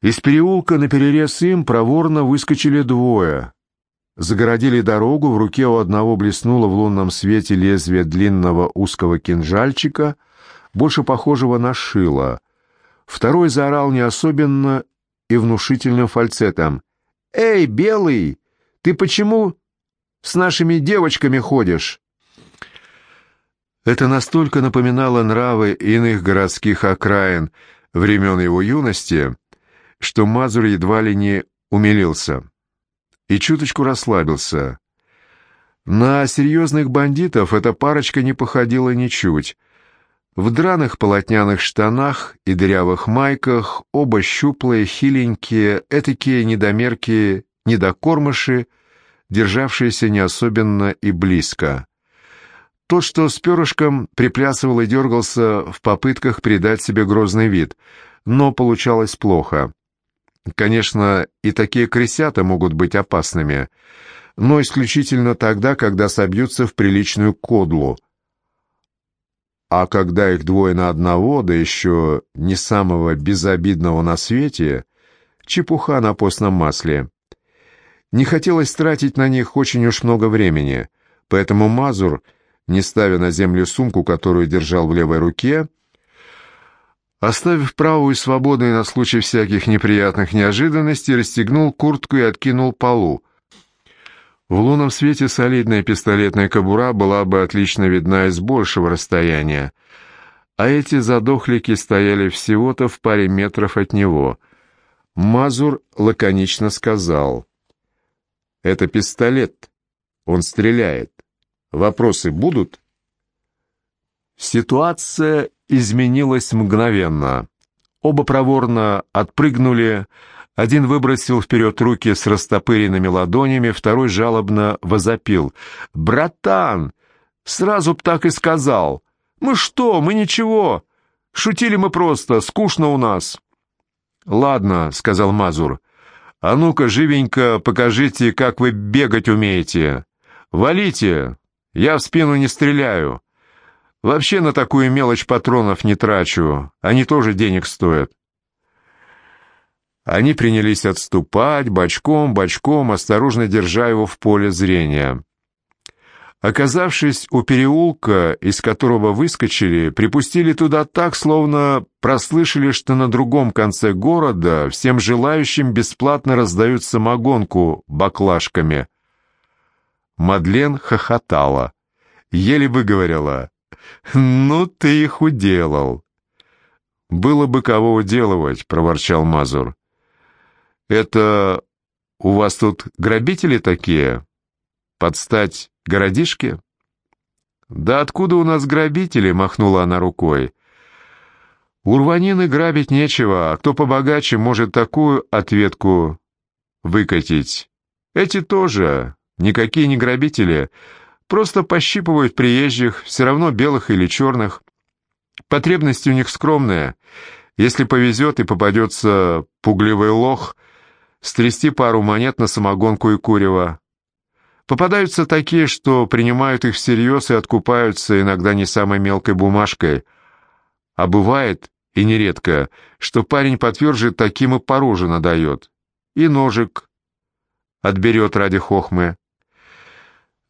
Из переулка на перерез им проворно выскочили двое. Загородили дорогу, в руке у одного блеснуло в лунном свете лезвие длинного узкого кинжальчика, больше похожего на шило. Второй заорал не особенно и внушительным фальцетом. «Эй, белый, ты почему с нашими девочками ходишь?» Это настолько напоминало нравы иных городских окраин времен его юности, что Мазур едва ли не умилился и чуточку расслабился. На серьезных бандитов эта парочка не походила ничуть. В драных полотняных штанах и дырявых майках оба щуплые, хиленькие, этакие недомерки, недокормыши, державшиеся не особенно и близко. Тот, что с перышком приплясывал и дергался в попытках придать себе грозный вид, но получалось плохо. Конечно, и такие крысята могут быть опасными, но исключительно тогда, когда собьются в приличную кодлу. А когда их двое на одного, да еще не самого безобидного на свете, чепуха на постном масле. Не хотелось тратить на них очень уж много времени, поэтому Мазур, не ставя на землю сумку, которую держал в левой руке, Оставив правую свободной на случай всяких неприятных неожиданностей, расстегнул куртку и откинул полу. В лунном свете солидная пистолетная кобура была бы отлично видна из большего расстояния, а эти задохлики стояли всего-то в паре метров от него. Мазур лаконично сказал. «Это пистолет. Он стреляет. Вопросы будут?» Ситуация изменилась мгновенно. Оба проворно отпрыгнули, один выбросил вперед руки с растопыренными ладонями, второй жалобно возопил. «Братан! Сразу б так и сказал! Мы что, мы ничего! Шутили мы просто, скучно у нас!» «Ладно», — сказал Мазур, — «а ну-ка, живенько покажите, как вы бегать умеете! Валите! Я в спину не стреляю!» Вообще на такую мелочь патронов не трачу, они тоже денег стоят. Они принялись отступать, бочком, бочком, осторожно держа его в поле зрения. Оказавшись у переулка, из которого выскочили, припустили туда так, словно прослышали, что на другом конце города всем желающим бесплатно раздают самогонку баклажками. Мадлен хохотала, еле выговорила. «Ну ты их уделал!» «Было бы кого уделывать», — проворчал Мазур. «Это у вас тут грабители такие? Подстать городишке?» «Да откуда у нас грабители?» — махнула она рукой. «Урванины грабить нечего, а кто побогаче может такую ответку выкатить. Эти тоже, никакие не грабители, Просто пощипывают приезжих, все равно белых или черных. Потребности у них скромные. Если повезет и попадется пугливый лох, стрясти пару монет на самогонку и курево. Попадаются такие, что принимают их всерьез и откупаются иногда не самой мелкой бумажкой. А бывает, и нередко, что парень подтверждает таким и по роже надает. И ножик отберет ради хохмы.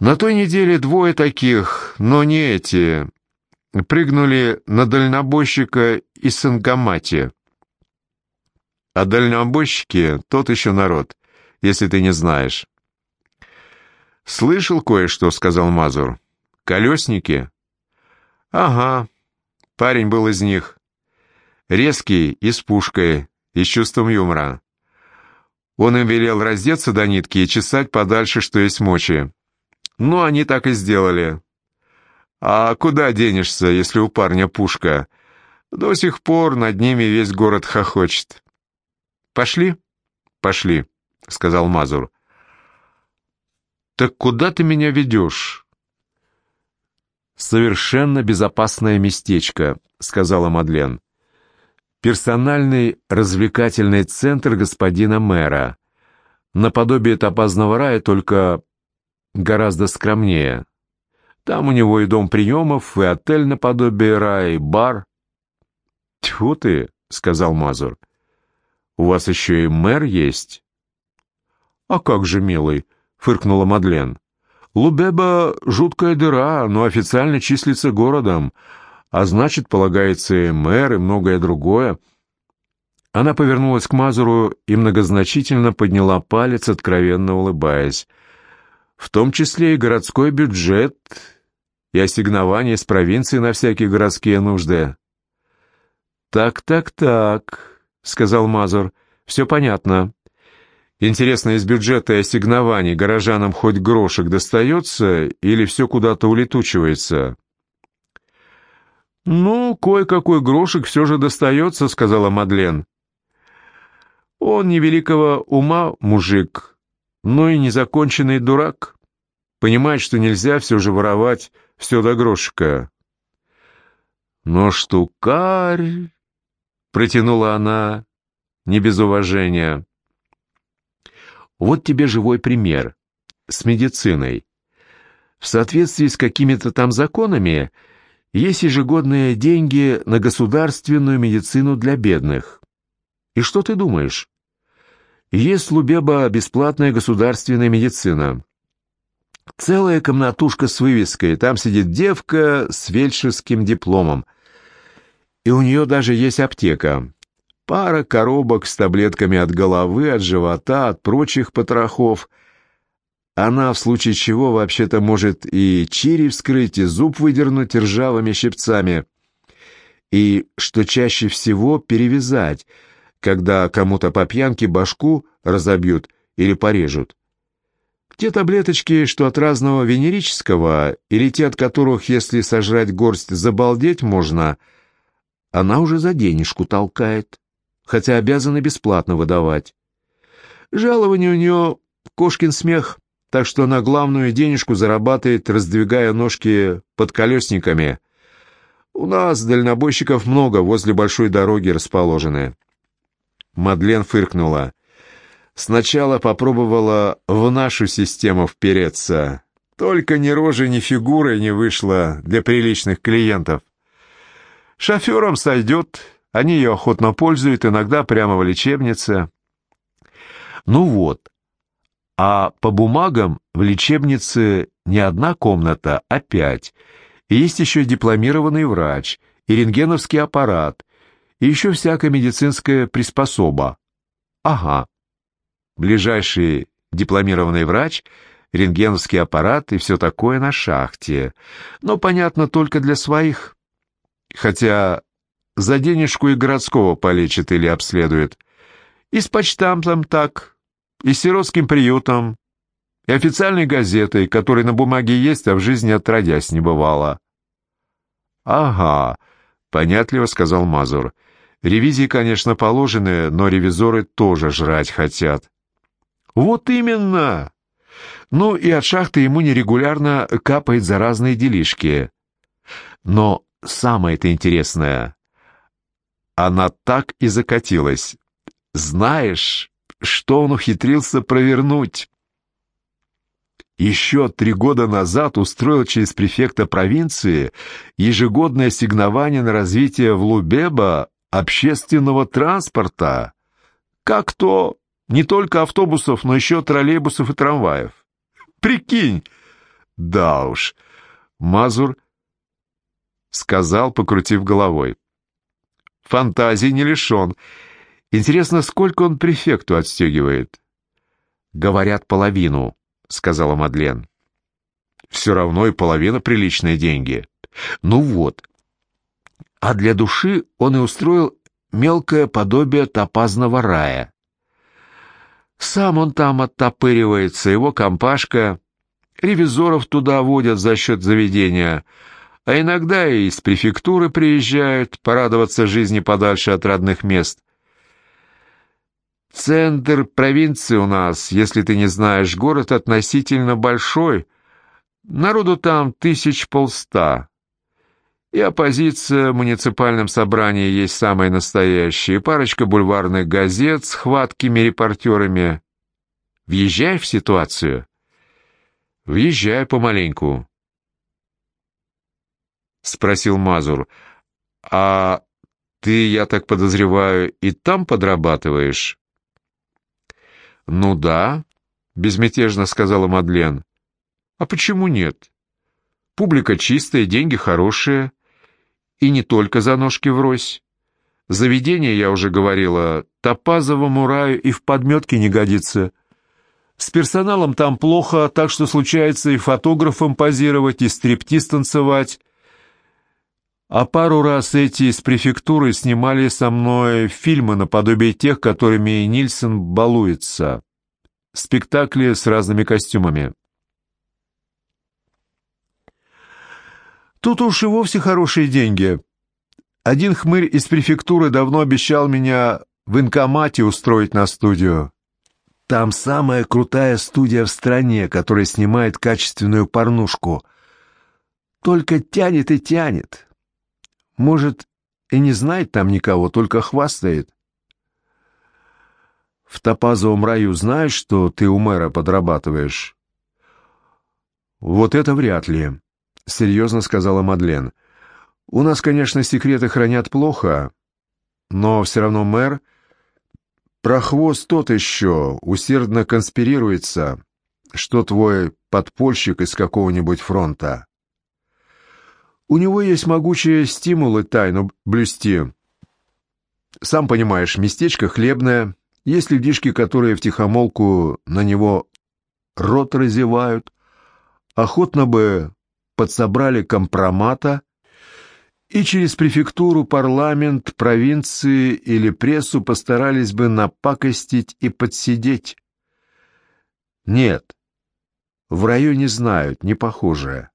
На той неделе двое таких, но не эти, прыгнули на дальнобойщика из Сангамати. А дальнобойщики — тот еще народ, если ты не знаешь. «Слышал кое-что», — сказал Мазур. «Колесники?» «Ага, парень был из них. Резкий и с пушкой, и с чувством юмора. Он им велел раздеться до нитки и чесать подальше, что есть мочи. Ну, они так и сделали. А куда денешься, если у парня пушка? До сих пор над ними весь город хохочет. Пошли? Пошли, сказал Мазур. Так куда ты меня ведешь? Совершенно безопасное местечко, сказала Мадлен. Персональный развлекательный центр господина мэра. Наподобие топазного рая, только гораздо скромнее. Там у него и дом приемов, и отель наподобие рая, и бар. «Тьфу ты!» — сказал Мазур. У вас еще и мэр есть?» «А как же, милый?» — фыркнула Мадлен. «Лубеба — жуткая дыра, но официально числится городом, а значит, полагается и мэр, и многое другое». Она повернулась к Мазуру и многозначительно подняла палец, откровенно улыбаясь. «В том числе и городской бюджет, и ассигнования с провинции на всякие городские нужды». «Так, так, так», — сказал Мазур, — «все понятно. Интересно, из бюджета и ассигнований горожанам хоть грошек достается или все куда-то улетучивается?» «Ну, кое-какой грошек все же достается», — сказала Мадлен. «Он невеликого ума мужик, но и незаконченный дурак. Понимает, что нельзя все же воровать все до грошика». «Но штукарь...» — протянула она не без уважения. Вот тебе живой пример. С медициной. В соответствии с какими-то там законами есть ежегодные деньги на государственную медицину для бедных. И что ты думаешь? Есть Лубеба бесплатная государственная медицина. Целая комнатушка с вывеской, там сидит девка с фельдшерским дипломом. И у нее даже есть аптека. Пара коробок с таблетками от головы, от живота, от прочих потрохов. Она, в случае чего, вообще-то может и чири вскрыть, и зуб выдернуть ржавыми щипцами. И, что чаще всего, перевязать, когда кому-то по пьянке башку разобьют или порежут. Те таблеточки, что от разного венерического, или те, от которых, если сожрать горсть, забалдеть можно, она уже за денежку толкает хотя обязаны бесплатно выдавать. Жалование у нее кошкин смех, так что на главную денежку зарабатывает, раздвигая ножки под колесниками. У нас дальнобойщиков много, возле большой дороги расположены. Мадлен фыркнула. Сначала попробовала в нашу систему впереться. Только ни рожи, ни фигуры не вышло для приличных клиентов. Шофером сойдет, они ее охотно пользуют, иногда прямо в лечебнице. Ну вот. А по бумагам в лечебнице не одна комната, а пять. И есть еще дипломированный врач, и рентгеновский аппарат, и еще всякая медицинская приспособа. Ага. Ближайший дипломированный врач, рентгеновский аппарат и все такое на шахте. Но, понятно, только для своих. Хотя за денежку и городского полечит или обследует. И с почтамтом так, и с сиротским приютом, и официальной газетой, которой на бумаге есть, а в жизни отродясь не бывало. «Ага», — понятливо сказал Мазур. «Ревизии, конечно, положены, но ревизоры тоже жрать хотят». «Вот именно!» Ну и от шахты ему нерегулярно капает за разные делишки. Но самое-то интересное, она так и закатилась. «Знаешь, что он ухитрился провернуть?» Еще три года назад устроил через префекта провинции ежегодное ассигнование на развитие в Лубеба общественного транспорта. Как то не только автобусов, но еще троллейбусов и трамваев. Прикинь! Да уж, Мазур сказал, покрутив головой. Фантазии не лишен. Интересно, сколько он префекту отстегивает? Говорят, половину, сказала Мадлен. Все равно и половина приличные деньги. Ну вот. А для души он и устроил мелкое подобие топазного рая. Сам он там оттопыривается, его компашка. Ревизоров туда водят за счет заведения — а иногда и из префектуры приезжают порадоваться жизни подальше от родных мест. Центр провинции у нас, если ты не знаешь, город относительно большой. Народу там тысяч полста. И оппозиция в муниципальном собрании есть самая настоящая, парочка бульварных газет с хваткими репортерами. Въезжай в ситуацию. Въезжай помаленьку. — спросил Мазур. «А Ты, я так подозреваю, и там подрабатываешь?» «Ну да», — безмятежно сказала Мадлен. «А почему нет? Публика чистая, деньги хорошие. И не только за ножки врозь. Заведение, я уже говорила, топазовому раю и в подметке не годится. С персоналом там плохо, так что случается и фотографом позировать, и стриптиз танцевать. А пару раз эти из префектуры снимали со мной фильмы наподобие тех, которыми Нильсон балуется. Спектакли с разными костюмами. Тут уж и вовсе хорошие деньги. Один хмырь из префектуры давно обещал меня в инкомате устроить на студию. Там самая крутая студия в стране, которая снимает качественную порнушку. Только тянет и тянет. Может, и не знает там никого, только хвастает. В топазовом раю знаешь, что ты у мэра подрабатываешь? Вот это вряд ли, серьезно сказала Мадлен. У нас, конечно, секреты хранят плохо, но все равно мэр прохвост тот еще, усердно конспирируется, что твой подпольщик из какого-нибудь фронта. У него есть могучие стимулы тайну блюсти. Сам понимаешь, местечко хлебное, есть людишки, которые втихомолку на него рот разевают, охотно бы подсобрали компромата и через префектуру, парламент, провинции или прессу постарались бы напакостить и подсидеть. Нет, в районе знают, не похожее.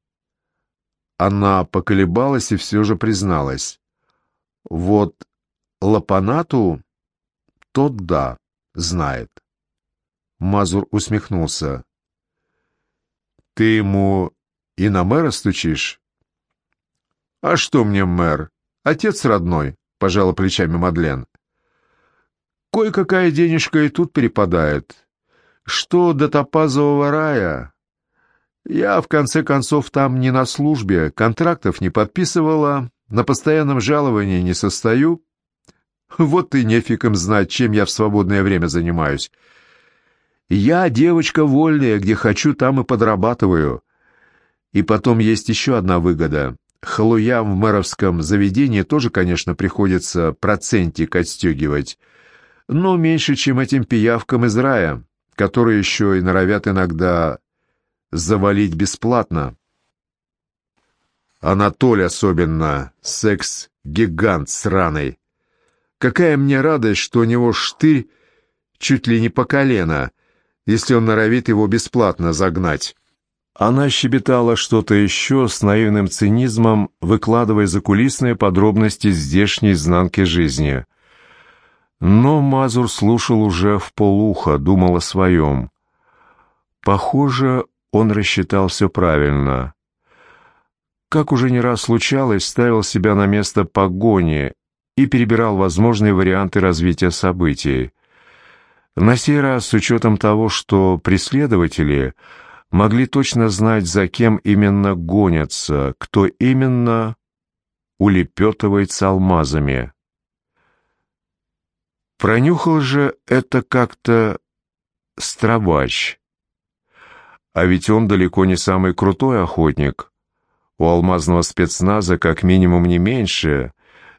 Она поколебалась и все же призналась. Вот Лапанату тот да, знает. Мазур усмехнулся. Ты ему и на мэра стучишь? А что мне мэр? Отец родной, пожала плечами Мадлен. Кое-какая денежка и тут перепадает. Что до топазового рая, я, в конце концов, там не на службе, контрактов не подписывала, на постоянном жаловании не состою. Вот и нефиг им знать, чем я в свободное время занимаюсь. Я девочка вольная, где хочу, там и подрабатываю. И потом есть еще одна выгода. Халуям в мэровском заведении тоже, конечно, приходится процентик отстегивать, но меньше, чем этим пиявкам из рая, которые еще и норовят иногда завалить бесплатно. Анатоль особенно, секс-гигант сраный. Какая мне радость, что у него штырь чуть ли не по колено, если он норовит его бесплатно загнать. Она щебетала что-то еще с наивным цинизмом, выкладывая закулисные подробности здешней изнанки жизни. Но Мазур слушал уже в полуха, думал о своем. Похоже, он рассчитал все правильно. Как уже не раз случалось, ставил себя на место погони и перебирал возможные варианты развития событий. На сей раз, с учетом того, что преследователи могли точно знать, за кем именно гонятся, кто именно улепетывает алмазами. Пронюхал же это как-то Стробач. А ведь он далеко не самый крутой охотник. У алмазного спецназа как минимум не меньше,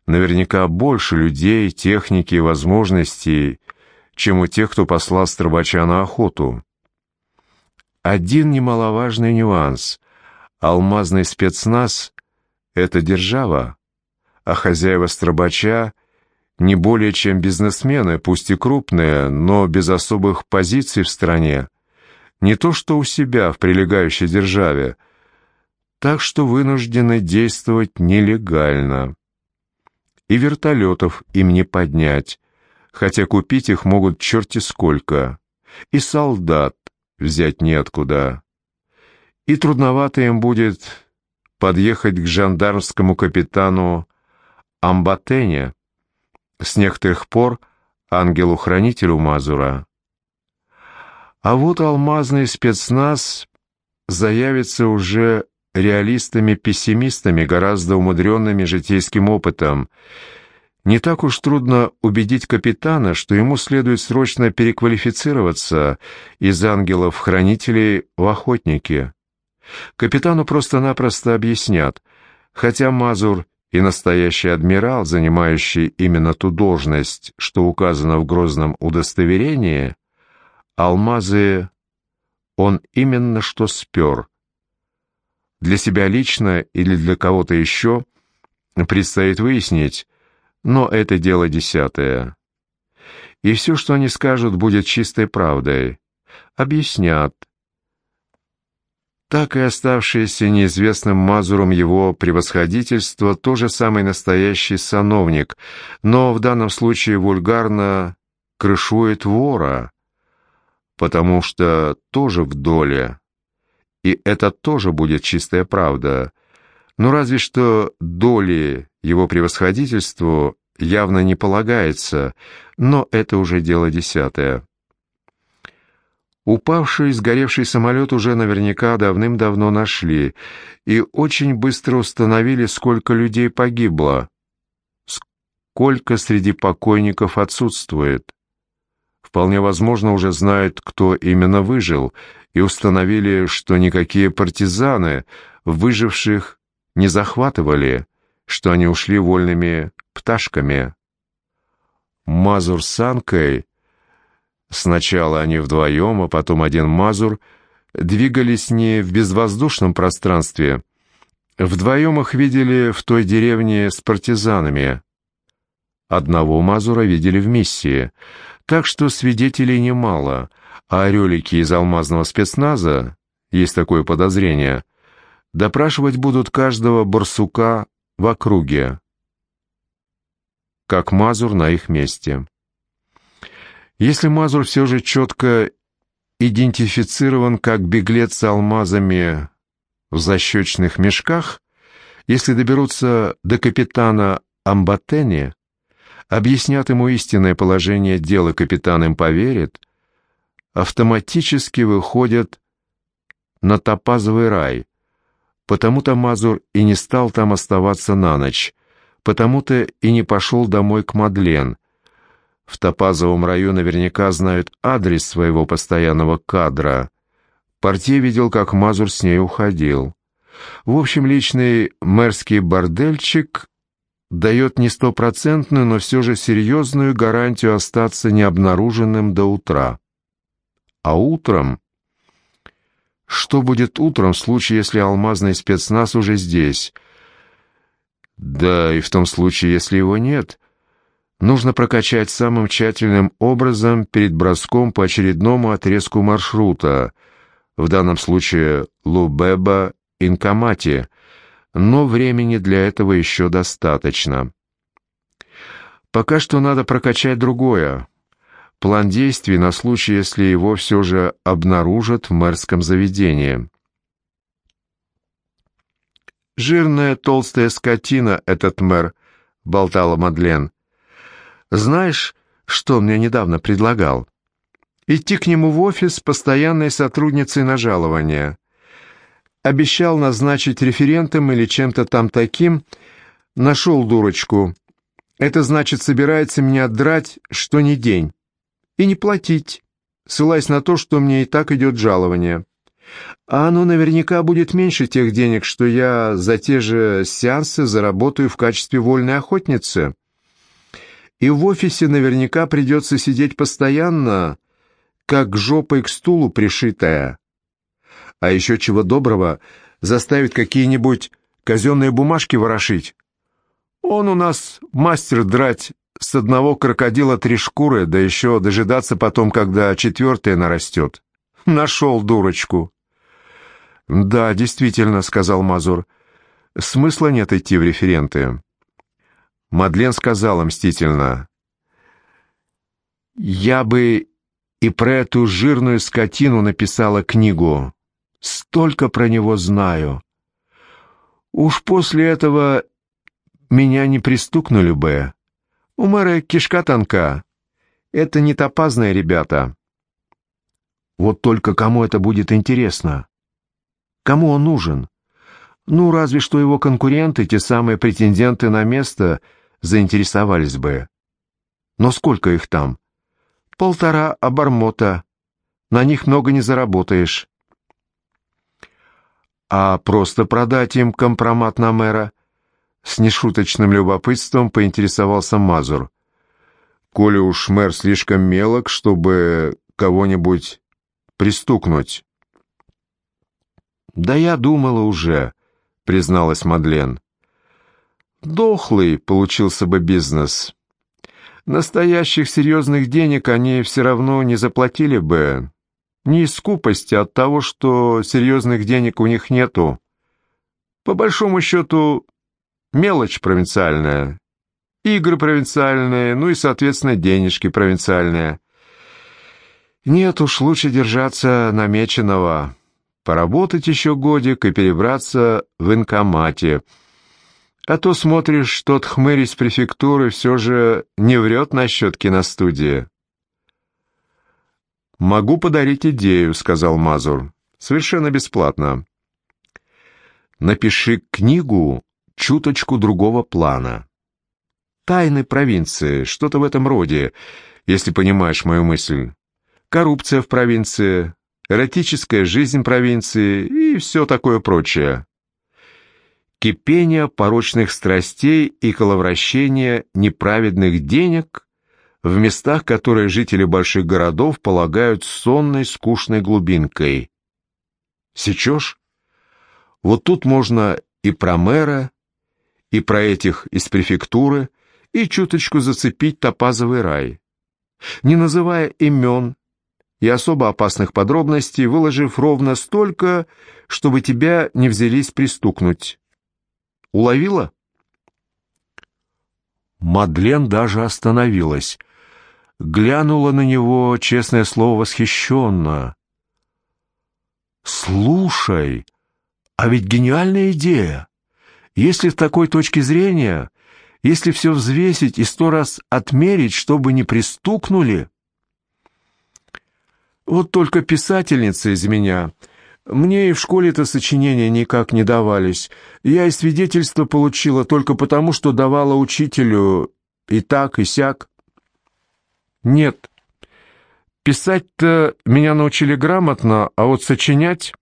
наверняка больше людей, техники и возможностей, чем у тех, кто послал Стробача на охоту. Один немаловажный нюанс. Алмазный спецназ — это держава, а хозяева Стробача — не более чем бизнесмены, пусть и крупные, но без особых позиций в стране, не то что у себя в прилегающей державе, так что вынуждены действовать нелегально. И вертолетов им не поднять, хотя купить их могут черти сколько, и солдат взять неоткуда. И трудновато им будет подъехать к жандармскому капитану Амбатене, с некоторых пор ангелу-хранителю Мазура. А вот алмазный спецназ заявится уже реалистами-пессимистами, гораздо умудренными житейским опытом. Не так уж трудно убедить капитана, что ему следует срочно переквалифицироваться из ангелов-хранителей в охотники. Капитану просто-напросто объяснят, хотя Мазур и настоящий адмирал, занимающий именно ту должность, что указано в грозном удостоверении, алмазы он именно что спер. Для себя лично или для кого-то еще предстоит выяснить, но это дело десятое. И все, что они скажут, будет чистой правдой. Объяснят. Так и оставшееся неизвестным Мазуром его превосходительство тоже самый настоящий сановник, но в данном случае вульгарно крышует вора, потому что тоже в доле. И это тоже будет чистая правда. Но разве что доли его превосходительству явно не полагается, но это уже дело десятое. Упавший, сгоревший самолет уже наверняка давным-давно нашли и очень быстро установили, сколько людей погибло, сколько среди покойников отсутствует. Вполне возможно, уже знают, кто именно выжил, и установили, что никакие партизаны выживших не захватывали, что они ушли вольными пташками. Мазур с Анкой, сначала они вдвоем, а потом один Мазур, двигались не в безвоздушном пространстве. Вдвоем их видели в той деревне с партизанами. Одного Мазура видели в миссии, так что свидетелей немало, а орелики из алмазного спецназа, есть такое подозрение, допрашивать будут каждого барсука в округе, как Мазур на их месте. Если Мазур все же четко идентифицирован как беглец с алмазами в защечных мешках, если доберутся до капитана Амбатени, объяснят ему истинное положение дела, капитан им поверит, автоматически выходят на топазовый рай, Потому-то Мазур и не стал там оставаться на ночь, потому-то и не пошел домой к Мадлен. В Топазовом раю наверняка знают адрес своего постоянного кадра. Портье видел, как Мазур с ней уходил. В общем, личный мэрский бордельчик дает не стопроцентную, но все же серьезную гарантию остаться необнаруженным до утра. А утром что будет утром в случае, если алмазный спецназ уже здесь? Да и в том случае, если его нет, нужно прокачать самым тщательным образом перед броском по очередному отрезку маршрута, в данном случае Лубеба Инкамати, но времени для этого еще достаточно. Пока что надо прокачать другое план действий на случай, если его все же обнаружат в мэрском заведении. «Жирная толстая скотина этот мэр», — болтала Мадлен. «Знаешь, что он мне недавно предлагал? Идти к нему в офис постоянной сотрудницей на жалование. Обещал назначить референтом или чем-то там таким. Нашел дурочку. Это значит, собирается меня драть, что ни день и не платить, ссылаясь на то, что мне и так идет жалование. А оно наверняка будет меньше тех денег, что я за те же сеансы заработаю в качестве вольной охотницы. И в офисе наверняка придется сидеть постоянно, как жопой к стулу пришитая. А еще чего доброго, заставить какие-нибудь казенные бумажки ворошить. Он у нас мастер драть с одного крокодила три шкуры, да еще дожидаться потом, когда четвертая нарастет. Нашел дурочку. «Да, действительно», — сказал Мазур, — «смысла нет идти в референты». Мадлен сказала мстительно, «Я бы и про эту жирную скотину написала книгу. Столько про него знаю. Уж после этого меня не пристукнули бы, у мэра кишка тонка. Это не топазные ребята. Вот только кому это будет интересно? Кому он нужен? Ну, разве что его конкуренты, те самые претенденты на место, заинтересовались бы. Но сколько их там? Полтора обормота. На них много не заработаешь. А просто продать им компромат на мэра? С нешуточным любопытством поинтересовался Мазур. Коли уж мэр слишком мелок, чтобы кого-нибудь пристукнуть. «Да я думала уже», — призналась Мадлен. «Дохлый получился бы бизнес. Настоящих серьезных денег они все равно не заплатили бы. Не из скупости, а от того, что серьезных денег у них нету. По большому счету, мелочь провинциальная. Игры провинциальные, ну и, соответственно, денежки провинциальные. Нет уж, лучше держаться намеченного. Поработать еще годик и перебраться в инкомате — а то смотришь, тот хмырь из префектуры все же не врет насчет киностудии. «Могу подарить идею», — сказал Мазур. «Совершенно бесплатно. Напиши книгу чуточку другого плана. Тайны провинции, что-то в этом роде, если понимаешь мою мысль. Коррупция в провинции, эротическая жизнь провинции и все такое прочее кипение порочных страстей и коловращение неправедных денег в местах, которые жители больших городов полагают сонной, скучной глубинкой. Сечешь? Вот тут можно и про мэра, и про этих из префектуры, и чуточку зацепить топазовый рай. Не называя имен и особо опасных подробностей, выложив ровно столько, чтобы тебя не взялись пристукнуть. Уловила?» Мадлен даже остановилась. Глянула на него, честное слово, восхищенно. «Слушай, а ведь гениальная идея! Если с такой точки зрения, если все взвесить и сто раз отмерить, чтобы не пристукнули...» «Вот только писательница из меня...» Мне и в школе-то сочинения никак не давались. Я и свидетельство получила только потому, что давала учителю и так, и сяк. Нет. Писать-то меня научили грамотно, а вот сочинять...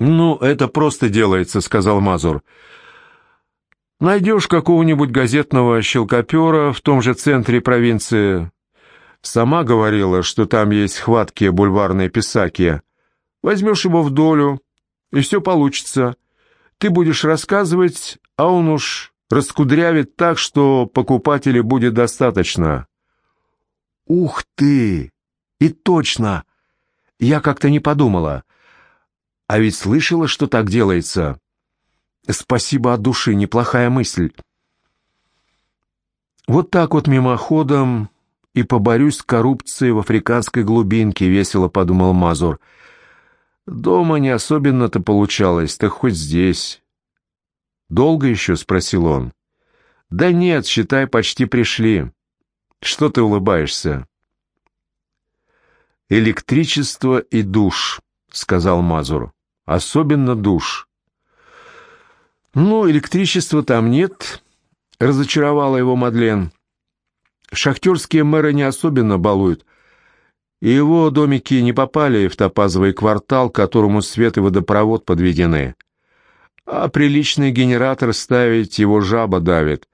«Ну, это просто делается», — сказал Мазур. «Найдешь какого-нибудь газетного щелкопера в том же центре провинции. Сама говорила, что там есть хваткие бульварные писаки». Возьмешь его в долю, и все получится. Ты будешь рассказывать, а он уж раскудрявит так, что покупателей будет достаточно. Ух ты! И точно! Я как-то не подумала. А ведь слышала, что так делается. Спасибо от души, неплохая мысль. Вот так вот мимоходом и поборюсь с коррупцией в африканской глубинке, весело подумал Мазур. — Дома не особенно-то получалось, так хоть здесь. «Долго еще?» — спросил он. «Да нет, считай, почти пришли. Что ты улыбаешься?» «Электричество и душ», — сказал Мазур. «Особенно душ». «Ну, электричества там нет», — разочаровала его Мадлен. «Шахтерские мэры не особенно балуют его домики не попали в топазовый квартал, к которому свет и водопровод подведены. А приличный генератор ставить его жаба давит.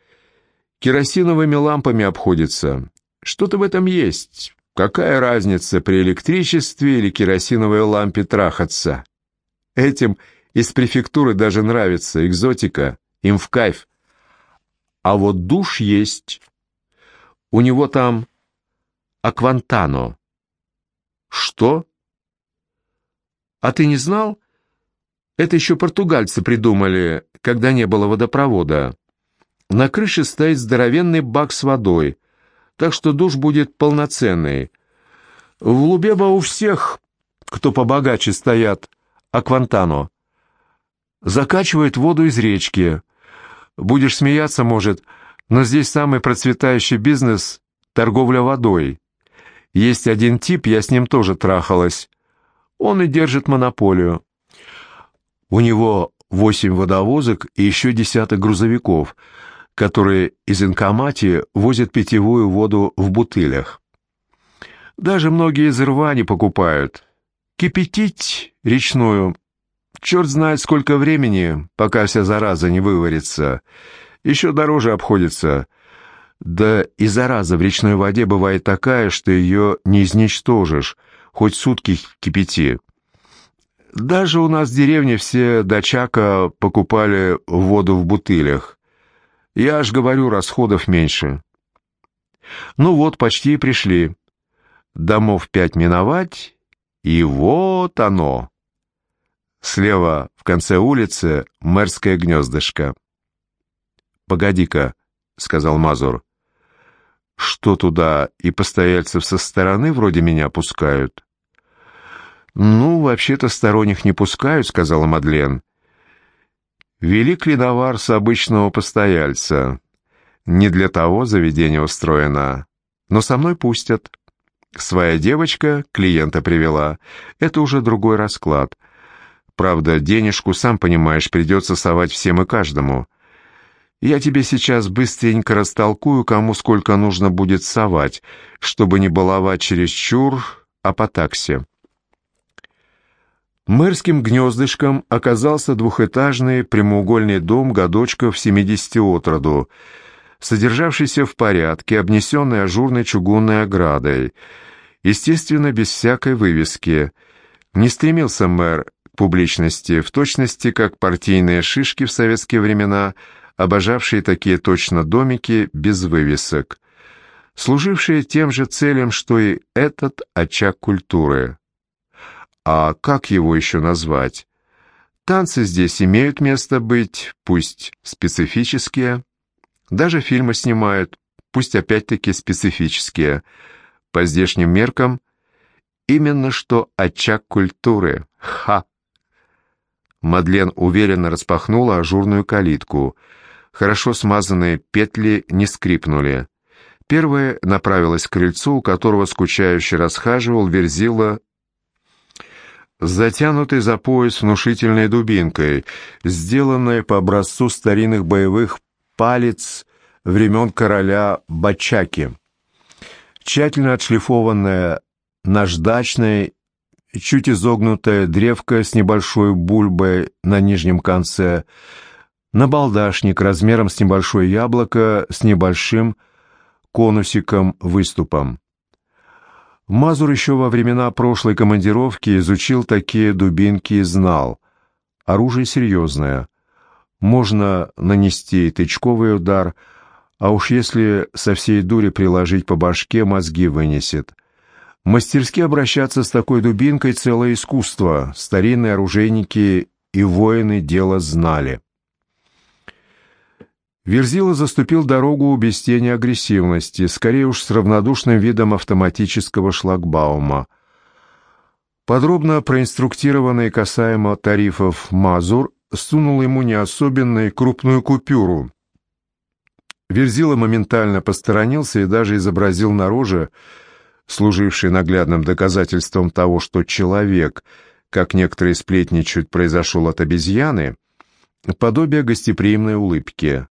Керосиновыми лампами обходится. Что-то в этом есть. Какая разница, при электричестве или керосиновой лампе трахаться? Этим из префектуры даже нравится экзотика, им в кайф. А вот душ есть. У него там аквантано. «Что?» «А ты не знал?» «Это еще португальцы придумали, когда не было водопровода. На крыше стоит здоровенный бак с водой, так что душ будет полноценный. В Лубеба у всех, кто побогаче стоят, аквантано. Закачивает воду из речки. Будешь смеяться, может, но здесь самый процветающий бизнес — торговля водой». Есть один тип, я с ним тоже трахалась. Он и держит монополию. У него восемь водовозок и еще десяток грузовиков. которые из инкомати возят питьевую воду в бутылях. Даже многие из рвани покупают. Кипятить речную. Черт знает, сколько времени, пока вся зараза не выварится. Еще дороже обходится. Да и зараза в речной воде бывает такая, что ее не изничтожишь, хоть сутки кипяти. Даже у нас в деревне все дачака покупали воду в бутылях. Я аж говорю, расходов меньше. Ну вот, почти и пришли. Домов пять миновать, и вот оно. Слева в конце улицы мэрское гнездышко. «Погоди-ка», — сказал Мазур. «Что туда и постояльцев со стороны вроде меня пускают?» «Ну, вообще-то сторонних не пускают», — сказала Мадлен. «Велик ли навар с обычного постояльца? Не для того заведение устроено. Но со мной пустят. Своя девочка клиента привела. Это уже другой расклад. Правда, денежку, сам понимаешь, придется совать всем и каждому. Я тебе сейчас быстренько растолкую, кому сколько нужно будет совать, чтобы не баловать чересчур, а по таксе. Мэрским гнездышком оказался двухэтажный прямоугольный дом годочков 70 от роду, содержавшийся в порядке, обнесенный ажурной чугунной оградой, естественно, без всякой вывески. Не стремился мэр публичности, в точности, как партийные шишки в советские времена – обожавшие такие точно домики без вывесок, служившие тем же целям, что и этот очаг культуры. А как его еще назвать? Танцы здесь имеют место быть, пусть специфические. Даже фильмы снимают, пусть опять-таки специфические. По здешним меркам именно что очаг культуры. Ха! Мадлен уверенно распахнула ажурную калитку — Хорошо смазанные петли не скрипнули. Первая направилась к крыльцу, у которого скучающе расхаживал Верзила затянутый за пояс внушительной дубинкой, сделанной по образцу старинных боевых палец времен короля Бачаки. Тщательно отшлифованная наждачной, чуть изогнутая древка с небольшой бульбой на нижнем конце — набалдашник размером с небольшое яблоко с небольшим конусиком-выступом. Мазур еще во времена прошлой командировки изучил такие дубинки и знал. Оружие серьезное. Можно нанести тычковый удар, а уж если со всей дури приложить по башке, мозги вынесет. Мастерски обращаться с такой дубинкой — целое искусство. Старинные оружейники и воины дело знали. Верзила заступил дорогу без тени агрессивности, скорее уж с равнодушным видом автоматического шлагбаума. Подробно проинструктированный касаемо тарифов Мазур сунул ему не особенную крупную купюру. Верзила моментально посторонился и даже изобразил на роже, служивший наглядным доказательством того, что человек, как некоторые сплетничают, произошел от обезьяны, подобие гостеприимной улыбки.